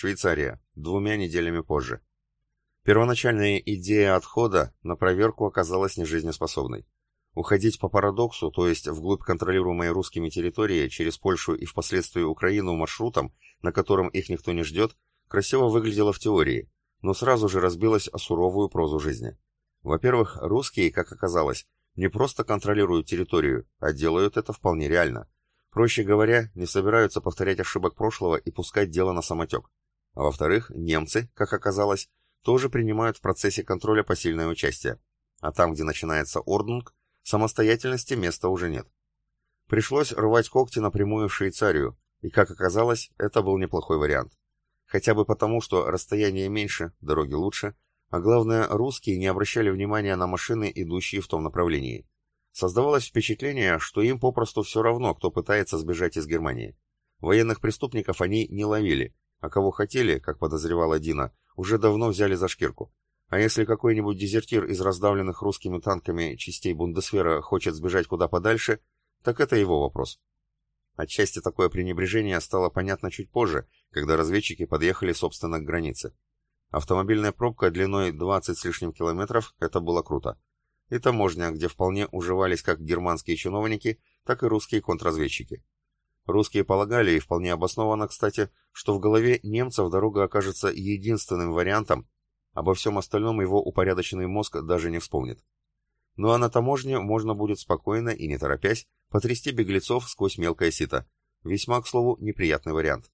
Швейцария, двумя неделями позже. Первоначальная идея отхода на проверку оказалась нежизнеспособной. Уходить по парадоксу, то есть вглубь контролируемой русскими территории через Польшу и впоследствии Украину маршрутом, на котором их никто не ждет, красиво выглядело в теории, но сразу же разбилось о суровую прозу жизни. Во-первых, русские, как оказалось, не просто контролируют территорию, а делают это вполне реально. Проще говоря, не собираются повторять ошибок прошлого и пускать дело на самотек. А во-вторых, немцы, как оказалось, тоже принимают в процессе контроля посильное участие. А там, где начинается орднунг, самостоятельности места уже нет. Пришлось рвать когти напрямую в Швейцарию, и, как оказалось, это был неплохой вариант. Хотя бы потому, что расстояние меньше, дороги лучше, а главное, русские не обращали внимания на машины, идущие в том направлении. Создавалось впечатление, что им попросту все равно, кто пытается сбежать из Германии. Военных преступников они не ловили, а кого хотели, как подозревала Дина, уже давно взяли за шкирку. А если какой-нибудь дезертир из раздавленных русскими танками частей Бундесвера хочет сбежать куда подальше, так это его вопрос. Отчасти такое пренебрежение стало понятно чуть позже, когда разведчики подъехали, собственно, к границе. Автомобильная пробка длиной 20 с лишним километров – это было круто. И таможня, где вполне уживались как германские чиновники, так и русские контрразведчики. Русские полагали, и вполне обоснованно, кстати, что в голове немцев дорога окажется единственным вариантом, обо всем остальном его упорядоченный мозг даже не вспомнит. Ну а на таможне можно будет спокойно и не торопясь потрясти беглецов сквозь мелкое сито. Весьма, к слову, неприятный вариант.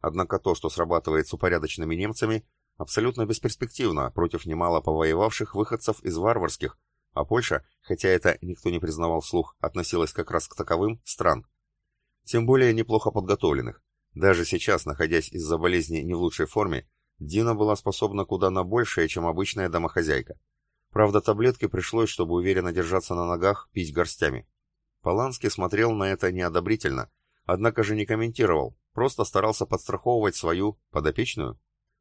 Однако то, что срабатывает с упорядоченными немцами, абсолютно бесперспективно против немало повоевавших выходцев из варварских, а Польша, хотя это никто не признавал вслух, относилась как раз к таковым стран. Тем более неплохо подготовленных. Даже сейчас, находясь из-за болезни не в лучшей форме, Дина была способна куда на большее, чем обычная домохозяйка. Правда, таблетки пришлось, чтобы уверенно держаться на ногах, пить горстями. Поланский смотрел на это неодобрительно, однако же не комментировал, просто старался подстраховывать свою подопечную.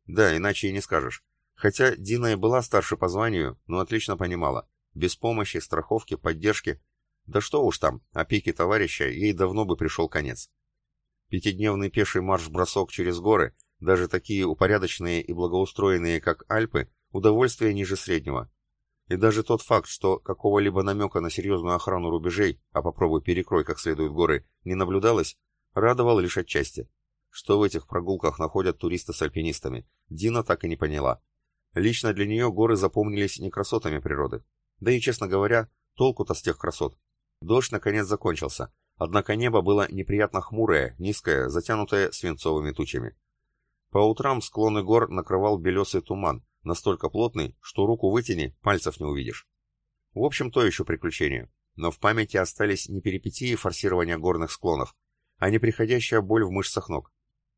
Да, иначе и не скажешь. Хотя Дина и была старше по званию, но отлично понимала. Без помощи, страховки, поддержки. Да что уж там, опеки товарища, ей давно бы пришел конец. Пятидневный пеший марш-бросок через горы, даже такие упорядоченные и благоустроенные, как Альпы, удовольствие ниже среднего. И даже тот факт, что какого-либо намека на серьезную охрану рубежей, а попробуй перекрой как следует горы, не наблюдалось, радовал лишь отчасти. Что в этих прогулках находят туристы с альпинистами, Дина так и не поняла. Лично для нее горы запомнились не красотами природы. Да и, честно говоря, толку-то с тех красот. Дождь наконец закончился, однако небо было неприятно хмурое, низкое, затянутое свинцовыми тучами. По утрам склоны гор накрывал белесый туман, настолько плотный, что руку вытяни, пальцев не увидишь. В общем, то еще приключение. Но в памяти остались не перипетии форсирования горных склонов, а неприходящая боль в мышцах ног.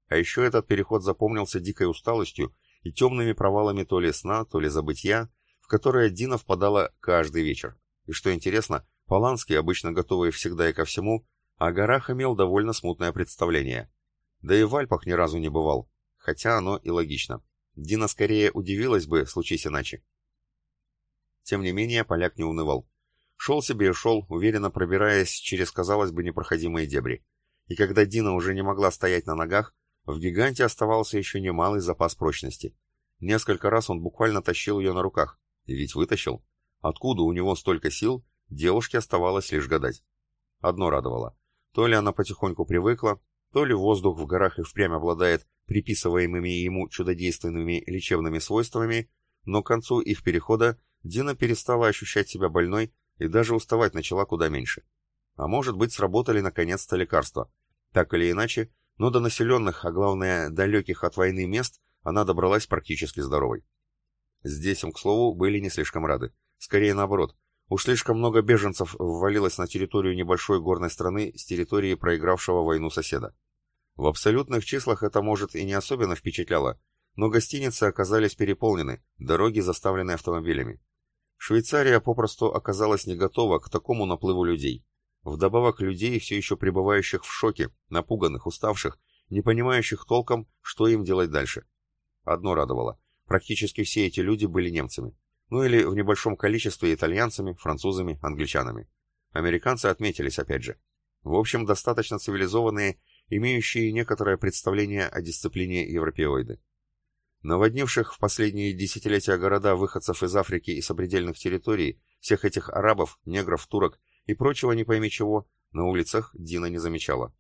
А еще этот переход запомнился дикой усталостью и темными провалами то ли сна, то ли забытья, в которые Дина впадала каждый вечер. И что интересно, Поланский, обычно готовый всегда и ко всему, о горах имел довольно смутное представление. Да и в Альпах ни разу не бывал, хотя оно и логично. Дина скорее удивилась бы, случись иначе. Тем не менее, поляк не унывал. Шел себе и шел, уверенно пробираясь через, казалось бы, непроходимые дебри. И когда Дина уже не могла стоять на ногах, в гиганте оставался еще немалый запас прочности. Несколько раз он буквально тащил ее на руках. И ведь вытащил. Откуда у него столько сил, девушке оставалось лишь гадать. Одно радовало. То ли она потихоньку привыкла, то ли воздух в горах и впрямь обладает приписываемыми ему чудодейственными лечебными свойствами, но к концу их перехода Дина перестала ощущать себя больной и даже уставать начала куда меньше. А может быть, сработали наконец-то лекарства. Так или иначе, но до населенных, а главное, далеких от войны мест она добралась практически здоровой. Здесь им, к слову, были не слишком рады. Скорее наоборот. Уж слишком много беженцев ввалилось на территорию небольшой горной страны с территории проигравшего войну соседа. В абсолютных числах это, может, и не особенно впечатляло, но гостиницы оказались переполнены, дороги заставлены автомобилями. Швейцария попросту оказалась не готова к такому наплыву людей. Вдобавок людей, все еще пребывающих в шоке, напуганных, уставших, не понимающих толком, что им делать дальше. Одно радовало. Практически все эти люди были немцами. Ну или в небольшом количестве итальянцами, французами, англичанами. Американцы отметились опять же. В общем, достаточно цивилизованные имеющие некоторое представление о дисциплине европеоиды. Наводнивших в последние десятилетия города выходцев из Африки и сопредельных территорий, всех этих арабов, негров, турок и прочего не пойми чего, на улицах Дина не замечала.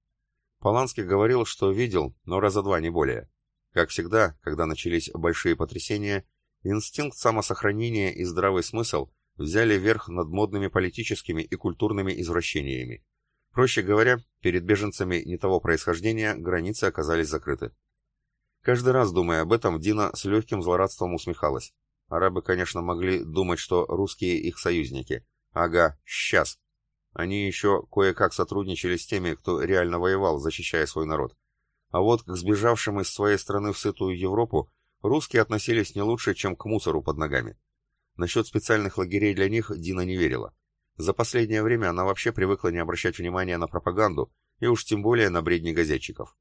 Поланский говорил, что видел, но раза два не более. Как всегда, когда начались большие потрясения, инстинкт самосохранения и здравый смысл взяли верх над модными политическими и культурными извращениями. Проще говоря, перед беженцами не того происхождения границы оказались закрыты. Каждый раз, думая об этом, Дина с легким злорадством усмехалась. Арабы, конечно, могли думать, что русские их союзники. Ага, сейчас. Они еще кое-как сотрудничали с теми, кто реально воевал, защищая свой народ. А вот к сбежавшим из своей страны в сытую Европу русские относились не лучше, чем к мусору под ногами. Насчет специальных лагерей для них Дина не верила. За последнее время она вообще привыкла не обращать внимания на пропаганду, и уж тем более на бредни газетчиков.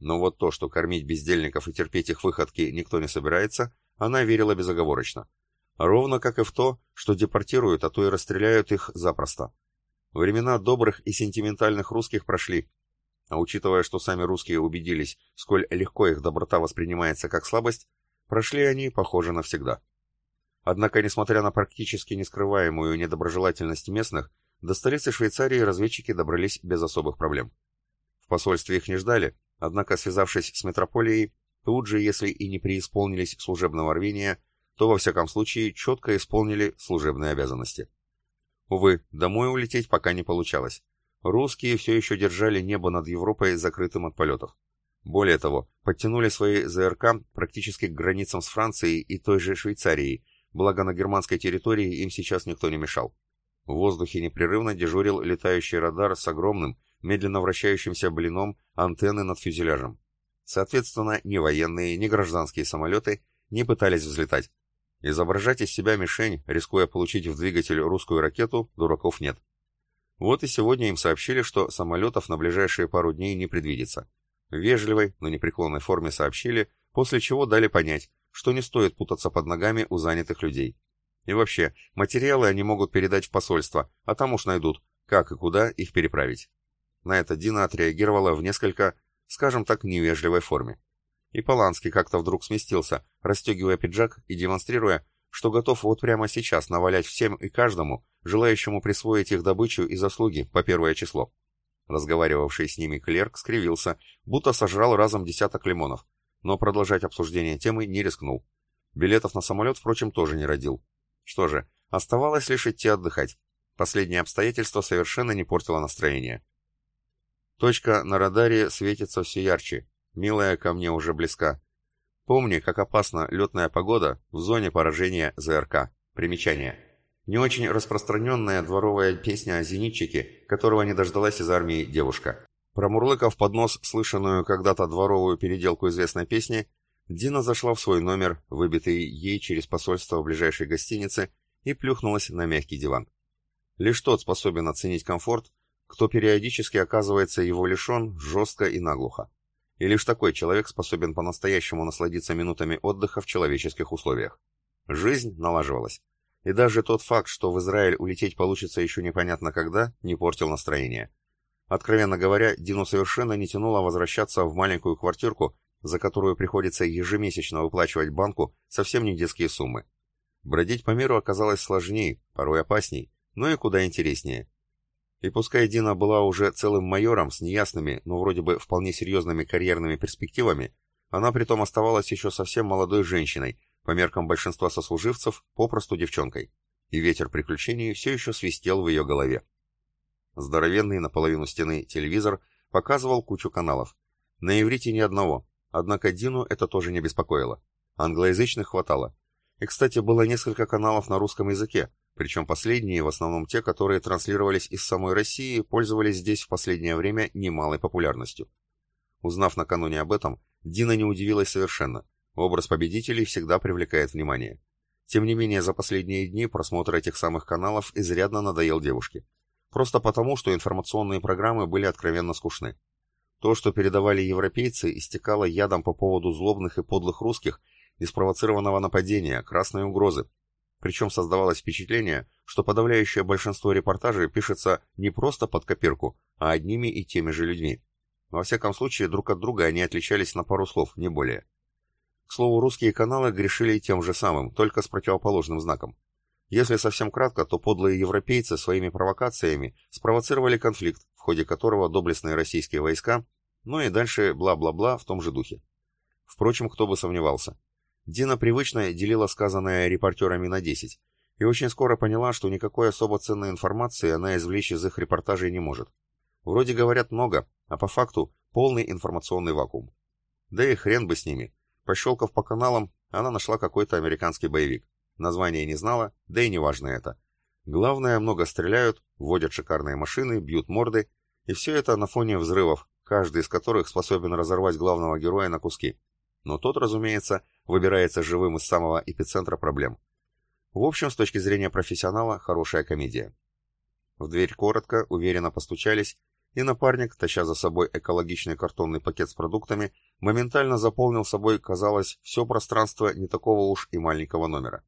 Но вот то, что кормить бездельников и терпеть их выходки никто не собирается, она верила безоговорочно. Ровно как и в то, что депортируют, а то и расстреляют их запросто. Времена добрых и сентиментальных русских прошли, а учитывая, что сами русские убедились, сколь легко их доброта воспринимается как слабость, прошли они, похоже, навсегда. Однако, несмотря на практически нескрываемую недоброжелательность местных, до столицы Швейцарии разведчики добрались без особых проблем. В посольстве их не ждали, однако, связавшись с метрополией, тут же, если и не преисполнились служебного рвения, то, во всяком случае, четко исполнили служебные обязанности. Увы, домой улететь пока не получалось. Русские все еще держали небо над Европой закрытым от полетов. Более того, подтянули свои ЗРК практически к границам с Францией и той же Швейцарией, благо на германской территории им сейчас никто не мешал. В воздухе непрерывно дежурил летающий радар с огромным, медленно вращающимся блином антенны над фюзеляжем. Соответственно, ни военные, ни гражданские самолеты не пытались взлетать. Изображать из себя мишень, рискуя получить в двигатель русскую ракету, дураков нет. Вот и сегодня им сообщили, что самолетов на ближайшие пару дней не предвидится. Вежливой, но непреклонной форме сообщили, после чего дали понять, что не стоит путаться под ногами у занятых людей. И вообще, материалы они могут передать в посольство, а там уж найдут, как и куда их переправить. На это Дина отреагировала в несколько, скажем так, невежливой форме. И Поланский как-то вдруг сместился, расстегивая пиджак и демонстрируя, что готов вот прямо сейчас навалять всем и каждому, желающему присвоить их добычу и заслуги по первое число. Разговаривавший с ними клерк скривился, будто сожрал разом десяток лимонов, но продолжать обсуждение темы не рискнул. Билетов на самолет, впрочем, тоже не родил. Что же, оставалось лишь идти отдыхать. Последнее обстоятельство совершенно не портило настроение. Точка на радаре светится все ярче. Милая ко мне уже близка. Помни, как опасна летная погода в зоне поражения ЗРК. Примечание. Не очень распространенная дворовая песня о зенитчике, которого не дождалась из армии девушка. Промурлыкав под нос слышанную когда-то дворовую переделку известной песни, Дина зашла в свой номер, выбитый ей через посольство в ближайшей гостинице, и плюхнулась на мягкий диван. Лишь тот способен оценить комфорт, кто периодически оказывается его лишен жестко и наглухо. И лишь такой человек способен по-настоящему насладиться минутами отдыха в человеческих условиях. Жизнь налаживалась. И даже тот факт, что в Израиль улететь получится еще непонятно когда, не портил настроение. Откровенно говоря, Дину совершенно не тянуло возвращаться в маленькую квартирку, за которую приходится ежемесячно выплачивать банку совсем не детские суммы. Бродить по миру оказалось сложнее, порой опасней, но и куда интереснее. И пускай Дина была уже целым майором с неясными, но вроде бы вполне серьезными карьерными перспективами, она притом оставалась еще совсем молодой женщиной, по меркам большинства сослуживцев, попросту девчонкой. И ветер приключений все еще свистел в ее голове. Здоровенный наполовину стены телевизор показывал кучу каналов. На иврите ни одного, однако Дину это тоже не беспокоило. Англоязычных хватало. И, кстати, было несколько каналов на русском языке, причем последние, в основном те, которые транслировались из самой России, пользовались здесь в последнее время немалой популярностью. Узнав накануне об этом, Дина не удивилась совершенно. Образ победителей всегда привлекает внимание. Тем не менее, за последние дни просмотр этих самых каналов изрядно надоел девушке. Просто потому, что информационные программы были откровенно скучны. То, что передавали европейцы, истекало ядом по поводу злобных и подлых русских, неспровоцированного нападения, красной угрозы. Причем создавалось впечатление, что подавляющее большинство репортажей пишется не просто под копирку, а одними и теми же людьми. Во всяком случае, друг от друга они отличались на пару слов, не более. К слову, русские каналы грешили тем же самым, только с противоположным знаком. Если совсем кратко, то подлые европейцы своими провокациями спровоцировали конфликт, в ходе которого доблестные российские войска, ну и дальше бла-бла-бла в том же духе. Впрочем, кто бы сомневался. Дина привычно делила сказанное репортерами на 10, и очень скоро поняла, что никакой особо ценной информации она извлечь из их репортажей не может. Вроде говорят много, а по факту полный информационный вакуум. Да и хрен бы с ними. Пощелкав по каналам, она нашла какой-то американский боевик. Название не знала, да и не важно это. Главное, много стреляют, водят шикарные машины, бьют морды, и все это на фоне взрывов, каждый из которых способен разорвать главного героя на куски. Но тот, разумеется, выбирается живым из самого эпицентра проблем. В общем, с точки зрения профессионала, хорошая комедия. В дверь коротко, уверенно постучались, и напарник, таща за собой экологичный картонный пакет с продуктами, моментально заполнил собой, казалось, все пространство не такого уж и маленького номера.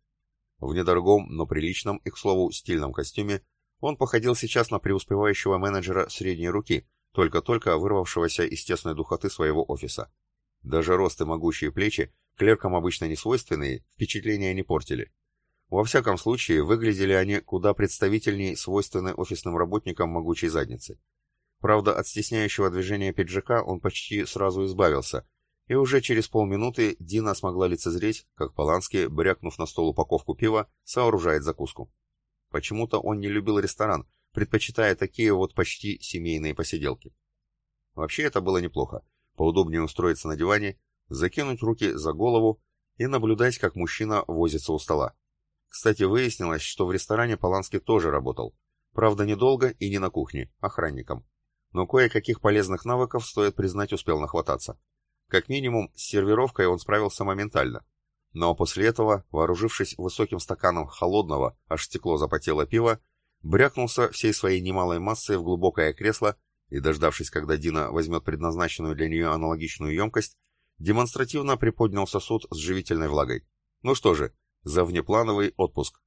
В недорогом, но приличном и, к слову, стильном костюме он походил сейчас на преуспевающего менеджера средней руки, только-только вырвавшегося из тесной духоты своего офиса. Даже рост и могучие плечи, клеркам обычно не свойственные, впечатления не портили. Во всяком случае, выглядели они куда представительней свойственной офисным работникам могучей задницы. Правда, от стесняющего движения пиджака он почти сразу избавился, и уже через полминуты Дина смогла лицезреть, как Поланский, брякнув на стол упаковку пива, сооружает закуску. Почему-то он не любил ресторан, предпочитая такие вот почти семейные посиделки. Вообще это было неплохо. Поудобнее устроиться на диване, закинуть руки за голову и наблюдать, как мужчина возится у стола. Кстати, выяснилось, что в ресторане Поланский тоже работал. Правда, недолго и не на кухне, охранником но кое-каких полезных навыков, стоит признать, успел нахвататься. Как минимум, с сервировкой он справился моментально. Но после этого, вооружившись высоким стаканом холодного, аж стекло запотело пива, брякнулся всей своей немалой массой в глубокое кресло и, дождавшись, когда Дина возьмет предназначенную для нее аналогичную емкость, демонстративно приподнял сосуд с живительной влагой. Ну что же, за внеплановый отпуск.